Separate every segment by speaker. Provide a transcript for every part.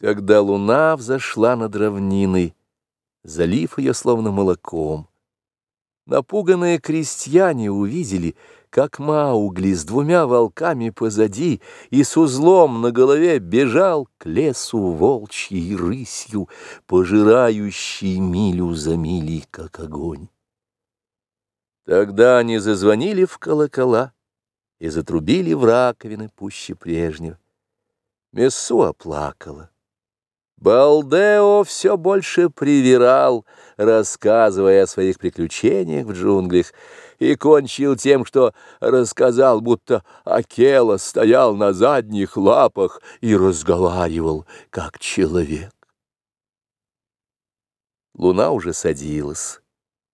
Speaker 1: Когда луна взошла над равниной, залив ее словно молоком, напуганные крестьяне увидели, как Маугли с двумя волками позади и с узлом на голове бежал к лесу волчьей рысью, пожирающей милю за милей, как огонь. Тогда они зазвонили в колокола и затрубили в раковины пуще прежнего. Мессу оплакала. Балдео все больше привирал, рассказывая о своих приключениях в джунглях, и кончил тем, что рассказал, будто Акела стоял на задних лапах и разговаривал, как человек. Луна уже садилась,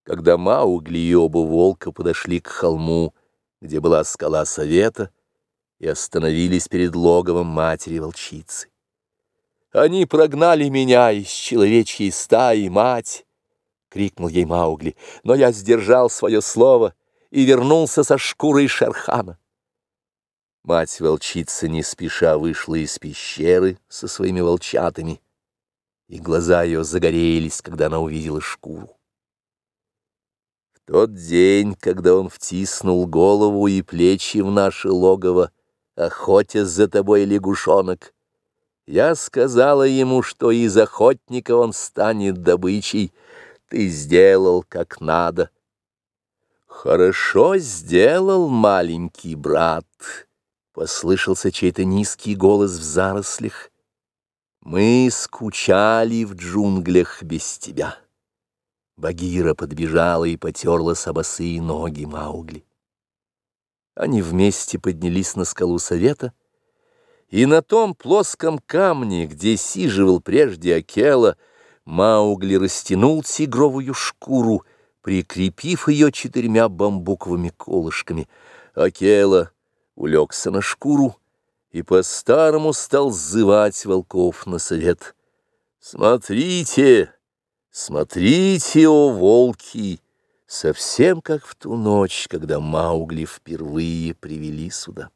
Speaker 1: когда Маугли и оба волка подошли к холму, где была скала совета, и остановились перед логовом матери-волчицы. Они прогнали меня из человечьей стаи, мать!» — крикнул ей Маугли. «Но я сдержал свое слово и вернулся со шкурой Шерхана». Мать-волчица не спеша вышла из пещеры со своими волчатами, и глаза ее загорелись, когда она увидела шкуру. В тот день, когда он втиснул голову и плечи в наше логово, охотясь за тобой, лягушонок, я сказала ему, что из охотника он станет добычей. Ты сделал как надо. Хорошо сделал маленький брат, послышался чей-то низкий голос в зарослях. Мы скучали в джунглях без тебя. Багира подбежала и потерла собосые ноги Маугли. Они вместе поднялись на скалу совета — и на том плоском камне, где сиживал прежде Акела, Маугли растянул тигровую шкуру, прикрепив ее четырьмя бамбуковыми колышками. Акела улегся на шкуру и по-старому стал зывать волков на совет. «Смотрите, смотрите, о волки!» Совсем как в ту ночь, когда Маугли впервые привели сюда.